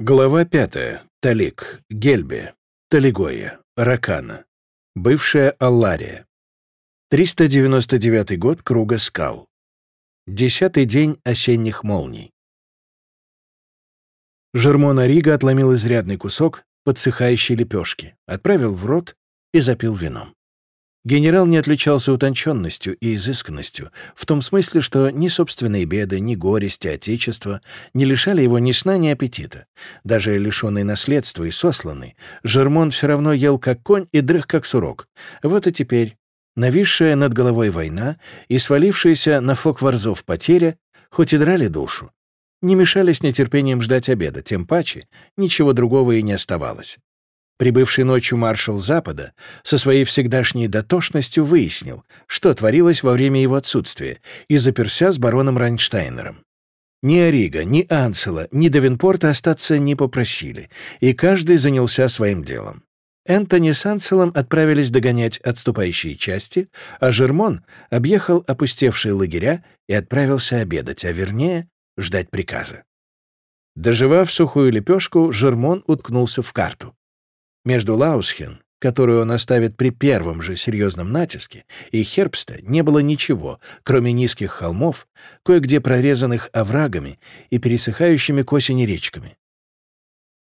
Глава пятая. Талик, Гельбе, Талигоя, Ракана. Бывшая Аллария. 399 год Круга скал. Десятый день осенних молний. Жермон Арига отломил изрядный кусок подсыхающей лепешки, отправил в рот и запил вином. Генерал не отличался утонченностью и изысканностью, в том смысле, что ни собственные беды, ни горести Отечества не лишали его ни сна, ни аппетита. Даже лишенный наследства и сосланный, Жермон все равно ел как конь и дрых как сурок. Вот и теперь нависшая над головой война и свалившаяся на Фокварзов потеря, хоть и драли душу, не мешали с нетерпением ждать обеда, тем паче ничего другого и не оставалось. Прибывший ночью маршал Запада со своей всегдашней дотошностью выяснил, что творилось во время его отсутствия, и заперся с бароном Райнштайнером. Ни Орига, ни Анцела, ни Давинпорта остаться не попросили, и каждый занялся своим делом. Энтони с Анцелом отправились догонять отступающие части, а Жермон объехал опустевшие лагеря и отправился обедать, а вернее, ждать приказа. Доживав сухую лепешку, Жермон уткнулся в карту. Между Лаусхен, которую он оставит при первом же серьезном натиске, и Хербста не было ничего, кроме низких холмов, кое-где прорезанных оврагами и пересыхающими к осени речками.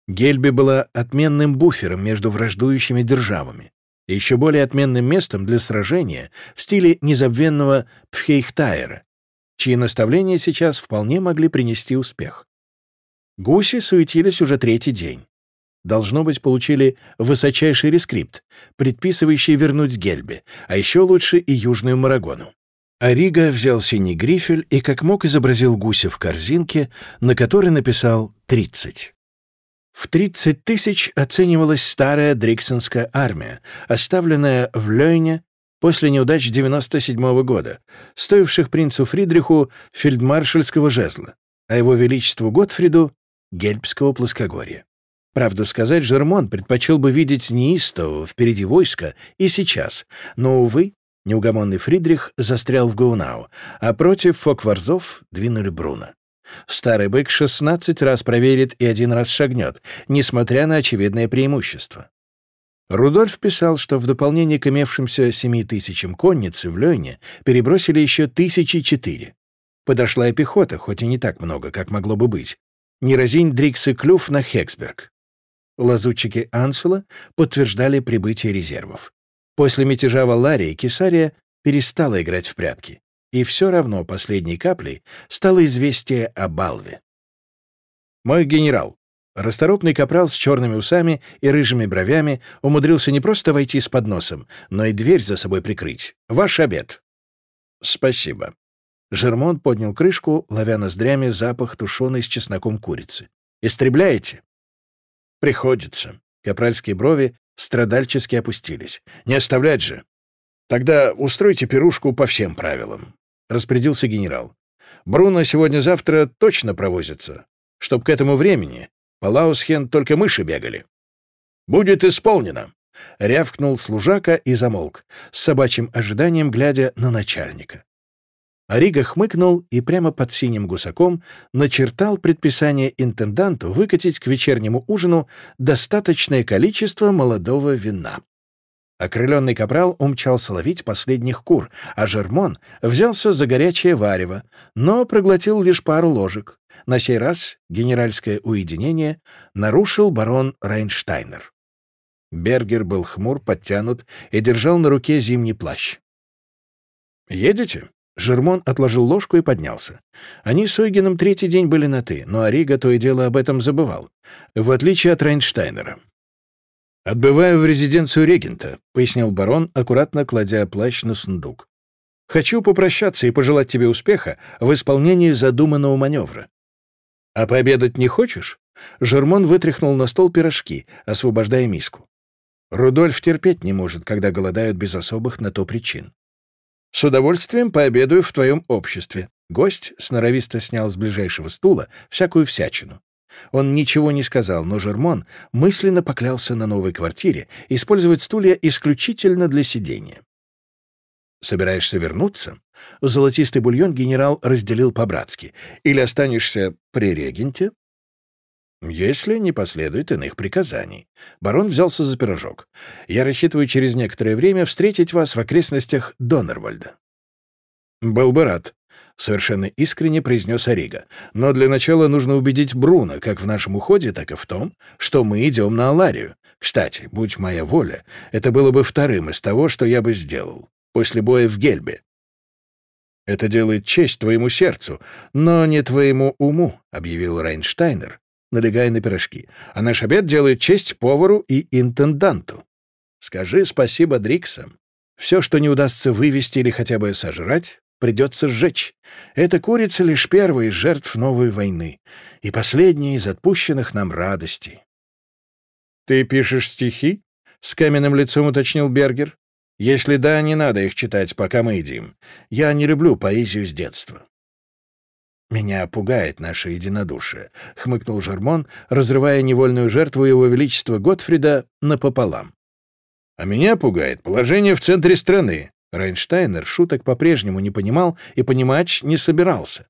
Гельби была отменным буфером между враждующими державами, и еще более отменным местом для сражения в стиле незабвенного Пфхейхтайера, чьи наставления сейчас вполне могли принести успех. Гуси суетились уже третий день должно быть, получили высочайший рескрипт, предписывающий вернуть Гельбе, а еще лучше и Южную Марагону. Арига взял синий грифель и как мог изобразил гуся в корзинке, на которой написал «тридцать». В 30 тысяч оценивалась старая Дриксонская армия, оставленная в Лёйне после неудач 97 -го года, стоивших принцу Фридриху фельдмаршальского жезла, а его величеству Готфриду — гельбского плоскогорья. Правду сказать, Жермон предпочел бы видеть неистового впереди войска и сейчас, но, увы, неугомонный Фридрих застрял в Гаунау, а против Фокварзов двинули Бруно. Старый бык 16 раз проверит и один раз шагнет, несмотря на очевидное преимущество. Рудольф писал, что в дополнение к имевшимся семи тысячам конницы в Лёйне перебросили еще тысячи четыре. Подошла и пехота, хоть и не так много, как могло бы быть. Не разинь Дрикс и Клюв на Хексберг. Лазутчики Ансела подтверждали прибытие резервов. После мятежа Валарии Кесария перестала играть в прятки, и все равно последней каплей стало известие о Балве. «Мой генерал», Расторопный капрал с черными усами и рыжими бровями умудрился не просто войти с подносом, но и дверь за собой прикрыть. «Ваш обед». «Спасибо». Жермон поднял крышку, ловя ноздрями запах тушеной с чесноком курицы. «Истребляете?» «Приходится». Капральские брови страдальчески опустились. «Не оставлять же!» «Тогда устройте пирушку по всем правилам», — распорядился генерал. «Бруно сегодня-завтра точно провозится, чтоб к этому времени по Лаусхен только мыши бегали». «Будет исполнено», — рявкнул служака и замолк, с собачьим ожиданием глядя на начальника. Арига хмыкнул и прямо под синим гусаком начертал предписание интенданту выкатить к вечернему ужину достаточное количество молодого вина. Окрыленный капрал умчался ловить последних кур, а Жермон взялся за горячее варево, но проглотил лишь пару ложек. На сей раз генеральское уединение нарушил барон Рейнштайнер. Бергер был хмур, подтянут и держал на руке зимний плащ. «Едете?» Жермон отложил ложку и поднялся. Они с Ойгеном третий день были на «ты», но Арига то и дело об этом забывал, в отличие от Рейнштейнера. «Отбываю в резиденцию регента», — пояснил барон, аккуратно кладя плащ на сундук. «Хочу попрощаться и пожелать тебе успеха в исполнении задуманного маневра». «А пообедать не хочешь?» Жермон вытряхнул на стол пирожки, освобождая миску. Рудольф терпеть не может, когда голодают без особых на то причин. С удовольствием пообедаю в твоем обществе». Гость сноровисто снял с ближайшего стула всякую всячину. Он ничего не сказал, но Жермон мысленно поклялся на новой квартире использовать стулья исключительно для сидения. «Собираешься вернуться?» Золотистый бульон генерал разделил по-братски. «Или останешься при регенте?» Если не последует иных приказаний. Барон взялся за пирожок. Я рассчитываю через некоторое время встретить вас в окрестностях Доннервальда. Был бы рад, — совершенно искренне произнес Орига. «Но для начала нужно убедить Бруно, как в нашем уходе, так и в том, что мы идем на Аларию. Кстати, будь моя воля, это было бы вторым из того, что я бы сделал, после боя в Гельбе. «Это делает честь твоему сердцу, но не твоему уму», — объявил Райнштайнер, налегая на пирожки. «А наш обед делает честь повару и интенданту. Скажи спасибо Дриксам. Все, что не удастся вывести или хотя бы сожрать, придется сжечь. Эта курица лишь первая из жертв новой войны и последняя из отпущенных нам радостей». «Ты пишешь стихи?» — с каменным лицом уточнил Бергер. Если да, не надо их читать, пока мы едим. Я не люблю поэзию с детства». «Меня пугает наше единодушие», — хмыкнул Жермон, разрывая невольную жертву его величества Готфрида напополам. «А меня пугает положение в центре страны». Райнштайнер шуток по-прежнему не понимал и понимать не собирался.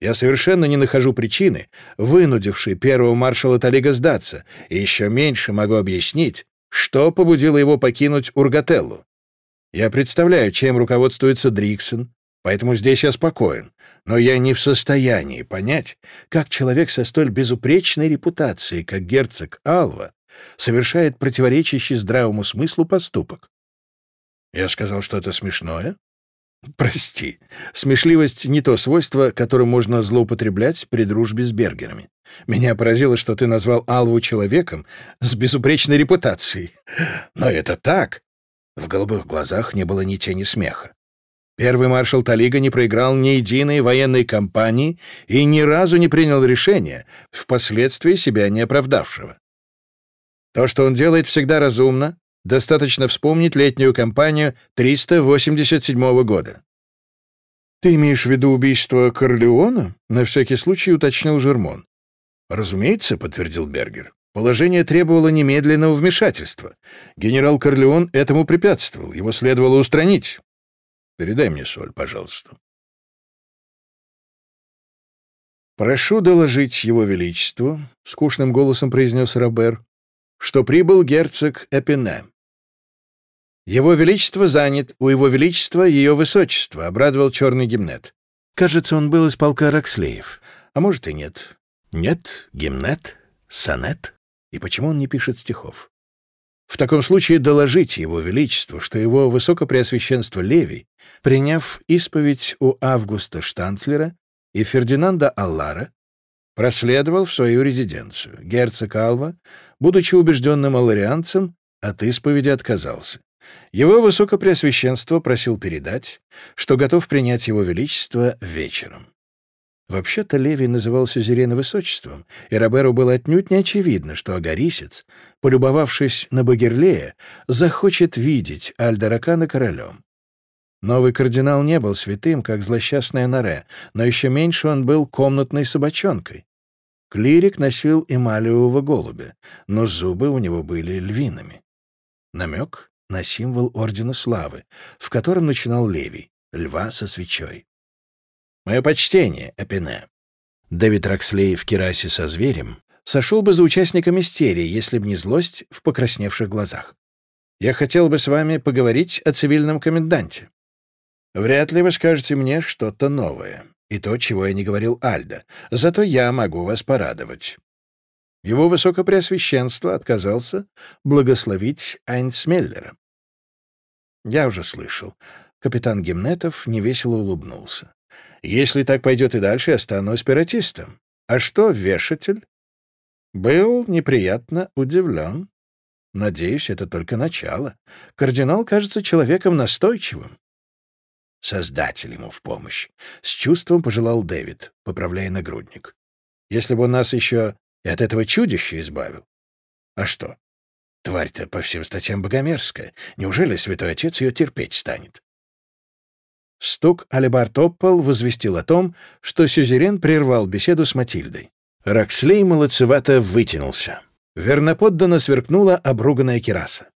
Я совершенно не нахожу причины, вынудившей первого маршала Талига сдаться, и еще меньше могу объяснить, что побудило его покинуть Ургателлу. Я представляю, чем руководствуется Дриксон, поэтому здесь я спокоен. Но я не в состоянии понять, как человек со столь безупречной репутацией, как герцог Алва, совершает противоречащий здравому смыслу поступок. Я сказал что-то смешное? Прости. Смешливость — не то свойство, которым можно злоупотреблять при дружбе с Бергерами. Меня поразило, что ты назвал Алву человеком с безупречной репутацией. Но это так. В голубых глазах не было ни тени смеха. Первый маршал Талига не проиграл ни единой военной кампании и ни разу не принял решения, впоследствии себя не оправдавшего. То, что он делает, всегда разумно, достаточно вспомнить летнюю кампанию 387 года. «Ты имеешь в виду убийство Корлеона?» — на всякий случай уточнил Жермон. «Разумеется», — подтвердил Бергер. Положение требовало немедленного вмешательства. Генерал Корлеон этому препятствовал, его следовало устранить. Передай мне соль, пожалуйста. «Прошу доложить его величеству», — скучным голосом произнес Робер, «что прибыл герцог Эпине». «Его величество занят, у его величества ее высочество», — обрадовал черный гимнет. Кажется, он был из полка Рокслеев. А может и нет. Нет, гимнет, сонет. И почему он не пишет стихов? В таком случае доложите его величеству, что его высокопреосвященство Левий, приняв исповедь у Августа Штанцлера и Фердинанда Аллара, проследовал в свою резиденцию. Герцог Алва, будучи убежденным алларианцем, от исповеди отказался. Его высокопреосвященство просил передать, что готов принять его величество вечером. Вообще-то Левий называл Сюзерена высочеством, и Роберу было отнюдь не очевидно, что Агарисец, полюбовавшись на Багерлея, захочет видеть Альдаракана королем. Новый кардинал не был святым, как злосчастная Наре, но еще меньше он был комнатной собачонкой. Клирик носил эмалиевого голубя, но зубы у него были львиными. Намек на символ Ордена Славы, в котором начинал Левий — льва со свечой. Мое почтение, Эпине. Дэвид Рокслей в керасе со зверем сошел бы за участника мистерии, если б не злость в покрасневших глазах. Я хотел бы с вами поговорить о цивильном коменданте. Вряд ли вы скажете мне что-то новое, и то, чего я не говорил Альда, зато я могу вас порадовать. Его Высокопреосвященство отказался благословить Айнсмеллера. Я уже слышал. Капитан Гимнетов невесело улыбнулся. Если так пойдет и дальше, я стану аспиратистом. А что, вешатель? Был неприятно удивлен. Надеюсь, это только начало. Кардинал кажется человеком настойчивым. Создатель ему в помощь. С чувством пожелал Дэвид, поправляя нагрудник. Если бы он нас еще и от этого чудища избавил. А что? Тварь-то по всем статьям богомерзкая. Неужели святой отец ее терпеть станет? Стук алибард об возвестил о том, что Сюзерен прервал беседу с Матильдой. Рокслей молодцевато вытянулся. Верноподданно сверкнула обруганная кераса.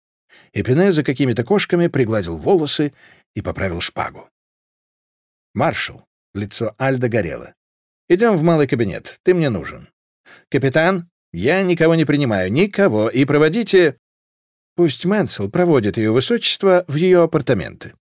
Эпине за какими-то кошками пригладил волосы и поправил шпагу. «Маршал», — лицо Альда горело. «Идем в малый кабинет, ты мне нужен». «Капитан», Я никого не принимаю, никого, и проводите... Пусть Мэнсел проводит ее высочество в ее апартаменты.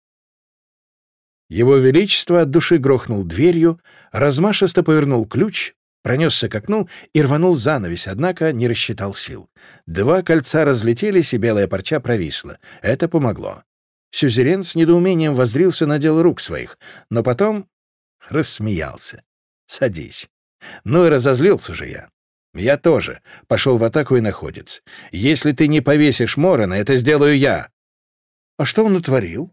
Его Величество от души грохнул дверью, размашисто повернул ключ, пронесся к окну и рванул занавесь, однако не рассчитал сил. Два кольца разлетелись, и белая парча провисла. Это помогло. Сюзерен с недоумением воздрился на дело рук своих, но потом рассмеялся. «Садись». Ну и разозлился же я. Я тоже. Пошел в атаку и находец. Если ты не повесишь Морона, это сделаю я. А что он утворил?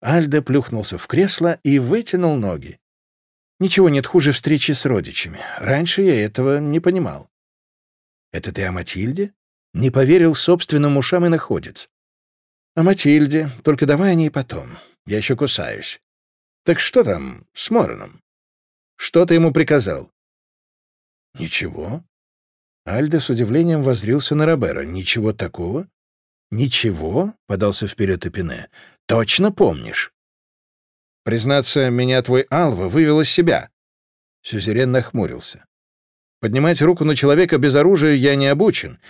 Альда плюхнулся в кресло и вытянул ноги. Ничего нет хуже встречи с родичами. Раньше я этого не понимал. Это ты о Матильде? Не поверил собственным ушам и находец. О Матильде, только давай о ней потом. Я еще кусаюсь. Так что там с Мороном? Что ты ему приказал? Ничего. Альда с удивлением воззрился на Робера. Ничего такого? Ничего? Подался вперед Эпине. Точно помнишь? Признаться, меня твой Алва вывел из себя. Сюзерен нахмурился. Поднимать руку на человека без оружия я не обучен,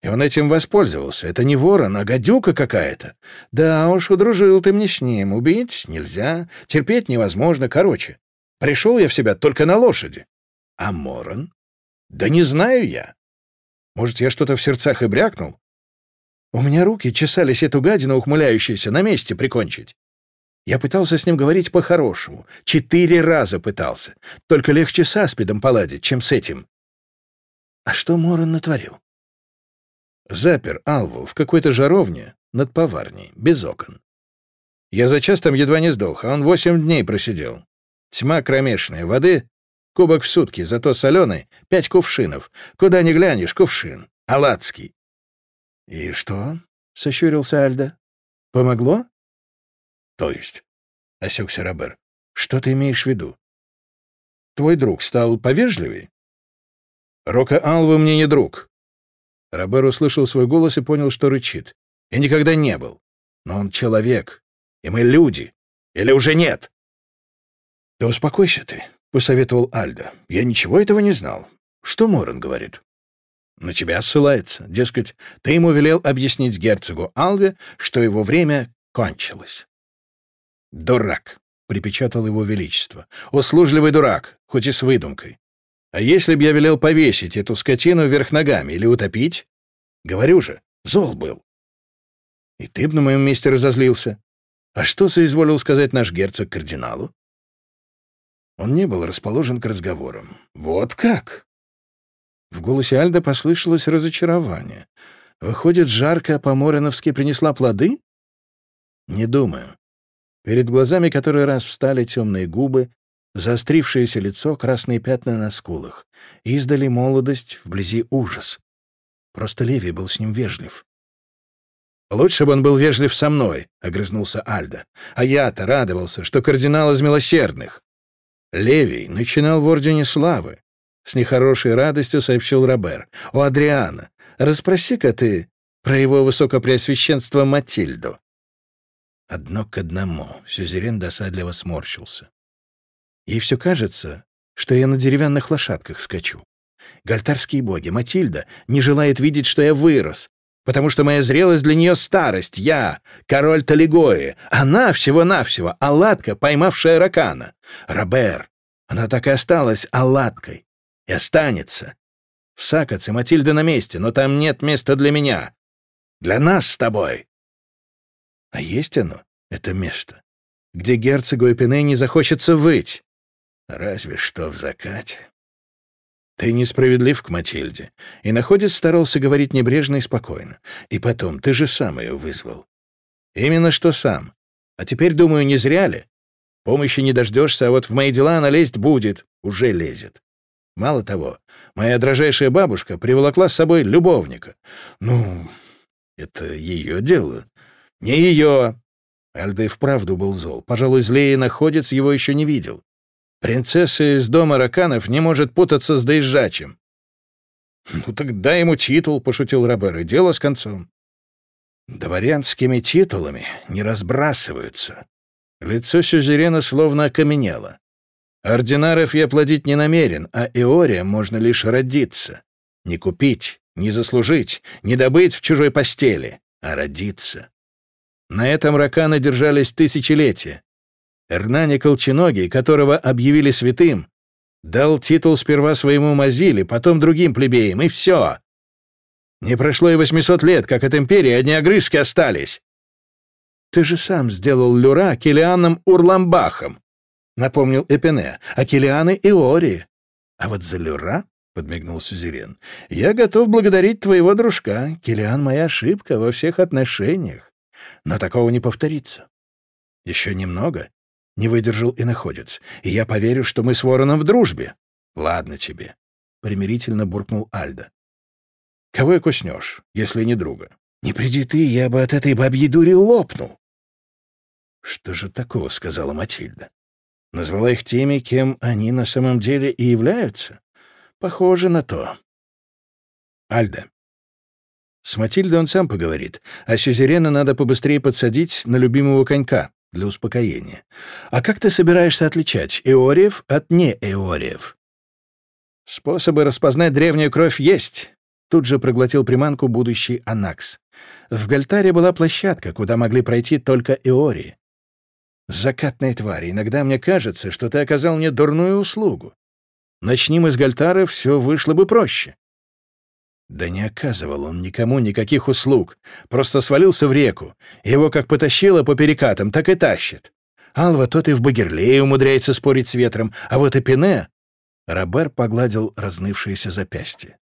и он этим воспользовался. Это не ворон, а гадюка какая-то. Да уж, удружил ты мне с ним. Убить нельзя, терпеть невозможно. Короче, пришел я в себя только на лошади. А Морон? Да не знаю я. Может, я что-то в сердцах и брякнул? У меня руки чесались эту гадину, ухмыляющуюся, на месте прикончить. Я пытался с ним говорить по-хорошему. Четыре раза пытался. Только легче с аспидом поладить, чем с этим. А что Моран натворил? Запер Алву в какой-то жаровне над поварней, без окон. Я за час там едва не сдох, а он восемь дней просидел. Тьма кромешная, воды — кубок в сутки, зато соленый — пять кувшинов. Куда ни глянешь — кувшин. Аладский. «И что?» — сощурился Альда. «Помогло?» «То есть?» — осекся Робер. «Что ты имеешь в виду?» «Твой друг стал повежливей?» «Рока Алва мне не друг». Робер услышал свой голос и понял, что рычит. «И никогда не был. Но он человек, и мы люди. Или уже нет?» «Да успокойся ты», — посоветовал Альда. «Я ничего этого не знал. Что Моран говорит?» На тебя ссылается. Дескать, ты ему велел объяснить герцогу Алве, что его время кончилось. «Дурак», — припечатал его величество. «Услужливый дурак, хоть и с выдумкой. А если б я велел повесить эту скотину вверх ногами или утопить? Говорю же, зол был. И ты б на моем месте разозлился. А что соизволил сказать наш герцог кардиналу? Он не был расположен к разговорам. Вот как? В голосе Альда послышалось разочарование. Выходит, жаркая по-мореновски принесла плоды? Не думаю. Перед глазами который раз встали темные губы, заострившееся лицо, красные пятна на скулах. Издали молодость, вблизи ужас. Просто Леви был с ним вежлив. «Лучше бы он был вежлив со мной», — огрызнулся Альда. «А я-то радовался, что кардинал из милосердных». Левий начинал в Ордене Славы, с нехорошей радостью сообщил Робер. «У Адриана. Расспроси-ка ты про его высокопреосвященство Матильду». Одно к одному. Сюзерен досадливо сморщился. Ей все кажется, что я на деревянных лошадках скачу. Гальтарские боги, Матильда не желает видеть, что я вырос, потому что моя зрелость для нее старость. Я — король Талигои. Она всего-навсего Алладка, поймавшая ракана. Робер. Она так и осталась Алладкой. И останется. В Сакоце Матильда на месте, но там нет места для меня. Для нас с тобой. А есть оно, это место, где герцогу Эпине не захочется выть. Разве что в закате. Ты несправедлив к Матильде. И находец старался говорить небрежно и спокойно. И потом, ты же сам ее вызвал. Именно что сам. А теперь, думаю, не зря ли? Помощи не дождешься, а вот в мои дела она лезть будет. Уже лезет. Мало того, моя дрожайшая бабушка приволокла с собой любовника. Ну, это ее дело. Не ее. Альда и вправду был зол. Пожалуй, злее находец его еще не видел. Принцесса из дома раканов не может путаться с доезжачим. «Ну так дай ему титул», — пошутил Робер, — «и дело с концом». Дворянскими титулами не разбрасываются. Лицо Сюзерена словно окаменело. Ординаров я плодить не намерен, а Иория можно лишь родиться. Не купить, не заслужить, не добыть в чужой постели, а родиться. На этом раканы держались тысячелетия. Эрнани Колченогий, которого объявили святым, дал титул сперва своему Мазиле, потом другим плебеям, и все. Не прошло и восьмисот лет, как от империи одни огрызки остались. Ты же сам сделал Люра Килианом Урламбахом, напомнил Эпене, а Килианы — Иори. А вот за Люра, — подмигнул Сюзерен, — я готов благодарить твоего дружка. Килиан — моя ошибка во всех отношениях. Но такого не повторится. Еще немного, — не выдержал и находец, — и я поверю, что мы с Вороном в дружбе. Ладно тебе, — примирительно буркнул Альда. Кого и куснешь, если не друга? Не приди ты, я бы от этой бабьей дури лопнул. Что же такого, — сказала Матильда. Назвала их теми, кем они на самом деле и являются? Похоже на то. Альда. С Матильдой он сам поговорит, а Сюзерена надо побыстрее подсадить на любимого конька для успокоения. А как ты собираешься отличать эориев от неэориев? Способы распознать древнюю кровь есть. Тут же проглотил приманку будущий Анакс. В Гальтаре была площадка, куда могли пройти только эории. Закатная тварь, иногда мне кажется, что ты оказал мне дурную услугу. Начни мы с Гальтара, все вышло бы проще. Да не оказывал он никому никаких услуг, просто свалился в реку. Его как потащило по перекатам, так и тащит. Алва тот и в Багерлее умудряется спорить с ветром, а вот и Пене... Робер погладил разнывшееся запястье.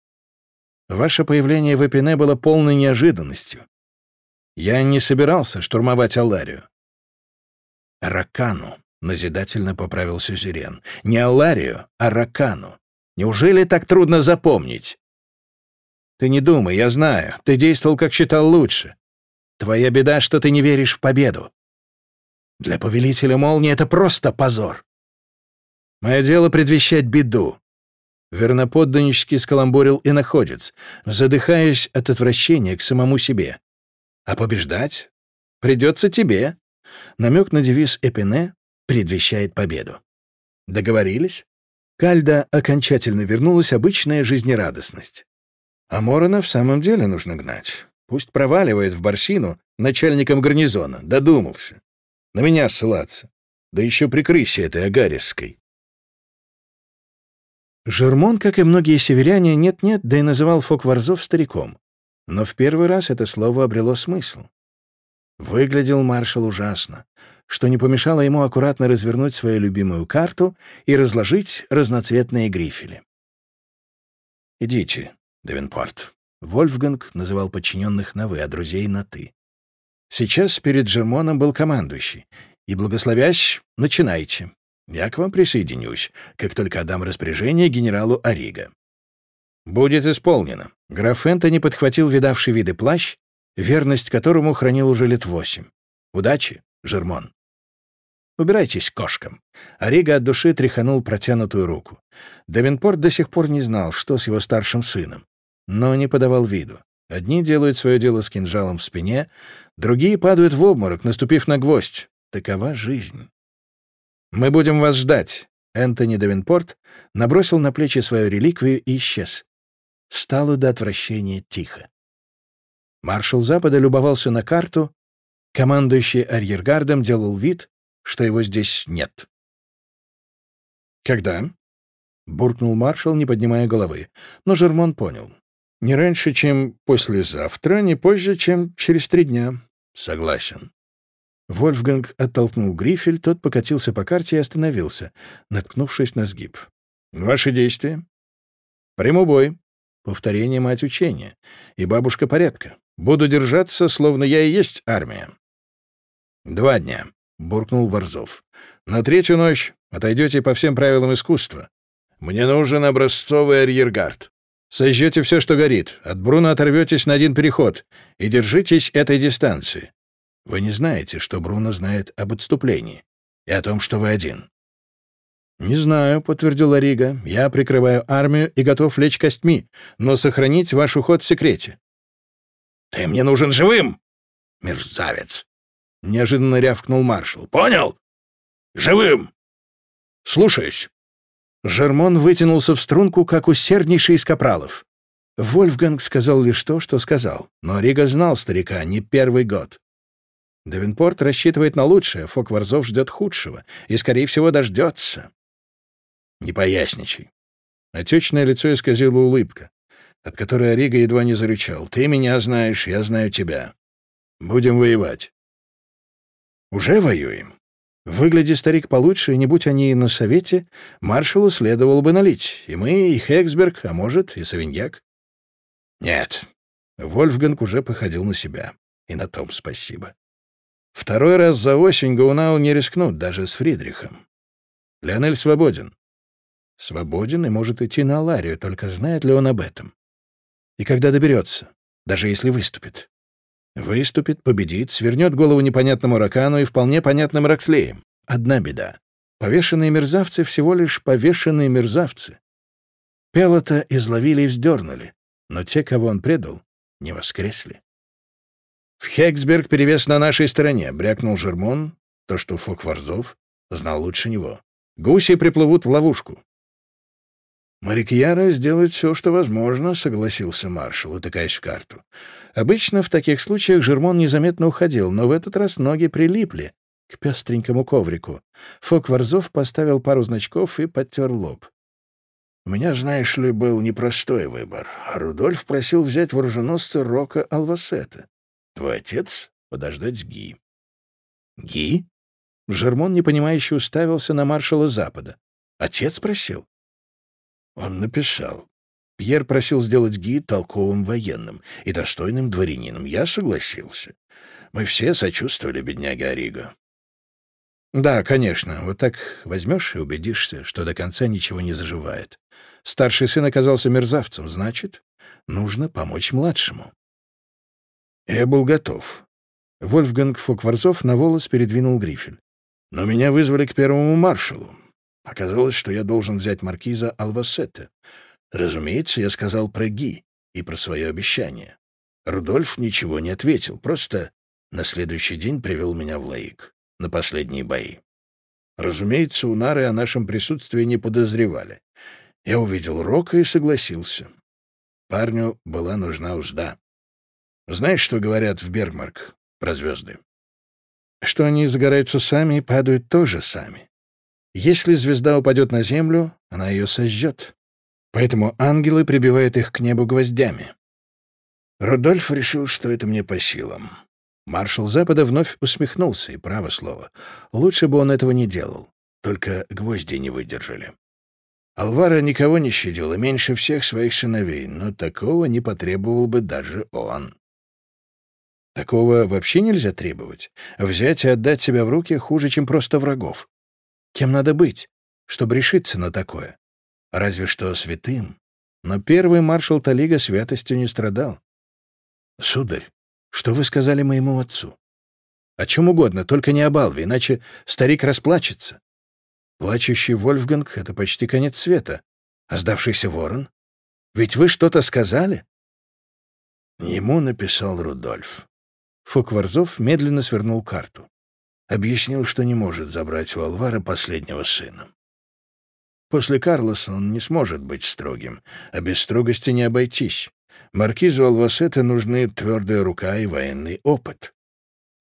Ваше появление в Эпине было полной неожиданностью. Я не собирался штурмовать Алларию. Ракану, назидательно поправил Сюзерен. Не Алларию, а Ракану. Неужели так трудно запомнить? Ты не думай, я знаю. Ты действовал, как считал лучше. Твоя беда, что ты не веришь в победу. Для повелителя молнии это просто позор. Мое дело предвещать беду. Верноподданнически скаламбурил и находец, задыхаясь от отвращения к самому себе. А побеждать придется тебе. Намек на девиз Эпине предвещает победу. Договорились? Кальда окончательно вернулась обычная жизнерадостность. А Морона в самом деле нужно гнать. Пусть проваливает в Барсину начальником гарнизона. Додумался. На меня ссылаться. Да еще прикрытие этой Агарисской. Жермон, как и многие северяне, нет-нет, да и называл Фокварзов стариком. Но в первый раз это слово обрело смысл. Выглядел маршал ужасно, что не помешало ему аккуратно развернуть свою любимую карту и разложить разноцветные грифели. «Идите, Девенпорт». Вольфганг называл подчиненных на «вы», а друзей на «ты». Сейчас перед Жермоном был командующий, и, благословясь, начинайте. Я к вам присоединюсь, как только отдам распоряжение генералу Арига». «Будет исполнено». Граф Энтони подхватил видавший виды плащ, верность которому хранил уже лет восемь. «Удачи, Жермон». «Убирайтесь к кошкам». Арига от души тряханул протянутую руку. Давинпорт до сих пор не знал, что с его старшим сыном, но не подавал виду. Одни делают свое дело с кинжалом в спине, другие падают в обморок, наступив на гвоздь. Такова жизнь. «Мы будем вас ждать». Энтони Давинпорт набросил на плечи свою реликвию и исчез. Стало до отвращения тихо. Маршал Запада любовался на карту, командующий арьергардом делал вид, что его здесь нет. «Когда?» — буркнул маршал, не поднимая головы. Но Жермон понял. «Не раньше, чем послезавтра, не позже, чем через три дня». «Согласен». Вольфганг оттолкнул грифель, тот покатился по карте и остановился, наткнувшись на сгиб. «Ваши действия?» «Приму бой. Повторение мать учения. И бабушка порядка. Буду держаться, словно я и есть армия». «Два дня», — буркнул Борзов. «На третью ночь отойдете по всем правилам искусства. Мне нужен образцовый арьергард. Сожжете все, что горит, от Бруна оторветесь на один переход и держитесь этой дистанции. Вы не знаете, что Бруно знает об отступлении и о том, что вы один. «Не знаю», — подтвердил Арига. «Я прикрываю армию и готов лечь костьми, но сохранить ваш уход в секрете». «Ты мне нужен живым, мерзавец!» — неожиданно рявкнул маршал. «Понял? Живым!» «Слушаюсь». Жермон вытянулся в струнку, как усерднейший из капралов. Вольфганг сказал лишь то, что сказал, но Рига знал старика не первый год. Девинпорт рассчитывает на лучшее, Фокварзов ждет худшего и, скорее всего, дождется. Не поясничай. Отечное лицо исказила улыбка, от которой Рига едва не зарычал. «Ты меня знаешь, я знаю тебя. Будем воевать». «Уже воюем?» Выгляди старик получше, и не будь они на совете, маршалу следовало бы налить. И мы, и Хексберг, а может, и Савиньяк. Нет. Вольфганг уже походил на себя. И на том спасибо. Второй раз за осень Гаунау не рискнут, даже с Фридрихом. Леонель свободен. Свободен и может идти на Аларию, только знает ли он об этом? И когда доберется, даже если выступит. Выступит, победит, свернет голову непонятному Ракану и вполне понятным Рокслеем. Одна беда. Повешенные мерзавцы всего лишь повешенные мерзавцы. Пелота изловили и вздернули, но те, кого он предал, не воскресли. «В Хексберг перевес на нашей стороне», — брякнул Жермон, то, что Фокварзов знал лучше него. «Гуси приплывут в ловушку. «Марикьяра сделает все, что возможно», — согласился маршал, утыкаясь в карту. Обычно в таких случаях Жермон незаметно уходил, но в этот раз ноги прилипли к пестренькому коврику. Фок Варзов поставил пару значков и подтер лоб. «У меня, знаешь ли, был непростой выбор. Рудольф просил взять вооруженосца Рока Алвасета. Твой отец — подождать Ги». «Ги?» Жермон непонимающе уставился на маршала Запада. «Отец просил?» Он написал. Пьер просил сделать Ги толковым военным и достойным дворянином. Я согласился. Мы все сочувствовали бедняге Ориго. Да, конечно, вот так возьмешь и убедишься, что до конца ничего не заживает. Старший сын оказался мерзавцем, значит, нужно помочь младшему. Я был готов. Вольфганг Фокварцов на волос передвинул грифель. Но меня вызвали к первому маршалу. Оказалось, что я должен взять маркиза Алвасетте. Разумеется, я сказал про Ги и про свое обещание. Рудольф ничего не ответил, просто на следующий день привел меня в Лаик, на последние бои. Разумеется, унары о нашем присутствии не подозревали. Я увидел Рока и согласился. Парню была нужна узда. Знаешь, что говорят в Бергмарк про звезды? Что они загораются сами и падают тоже сами. Если звезда упадет на землю, она ее сожжет. Поэтому ангелы прибивают их к небу гвоздями. Рудольф решил, что это мне по силам. Маршал Запада вновь усмехнулся, и право слово. Лучше бы он этого не делал. Только гвозди не выдержали. Алвара никого не щадил, и меньше всех своих сыновей, но такого не потребовал бы даже он. Такого вообще нельзя требовать. Взять и отдать себя в руки хуже, чем просто врагов. Кем надо быть, чтобы решиться на такое? Разве что святым. Но первый маршал Талига святостью не страдал. «Сударь, что вы сказали моему отцу?» «О чем угодно, только не о Балве, иначе старик расплачется». Плачущий Вольфганг — это почти конец света. А сдавшийся ворон? Ведь вы что-то сказали? Ему написал Рудольф. Фукварзов медленно свернул карту объяснил, что не может забрать у Алвара последнего сына. После Карлоса он не сможет быть строгим, а без строгости не обойтись. Маркизу Алвасета нужны твердая рука и военный опыт.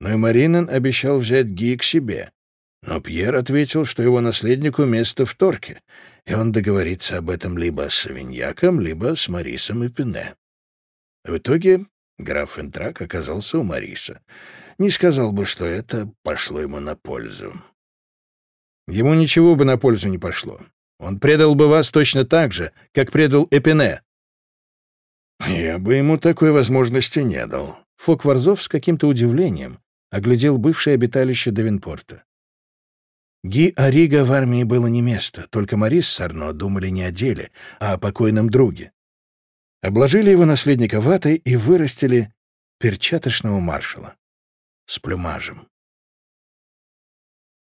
Но и Маринен обещал взять Ги к себе. Но Пьер ответил, что его наследнику место в Торке, и он договорится об этом либо с Савиньяком, либо с Марисом и Пене. В итоге граф Энтрак оказался у Мариса — не сказал бы, что это пошло ему на пользу. Ему ничего бы на пользу не пошло. Он предал бы вас точно так же, как предал Эпине. Я бы ему такой возможности не дал. Фокварзов с каким-то удивлением оглядел бывшее обиталище Давинпорта. Ги Арига в армии было не место, только Марис с Арно думали не о деле, а о покойном друге. Обложили его наследника ватой и вырастили перчаточного маршала с плюмажем.